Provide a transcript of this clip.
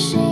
wishing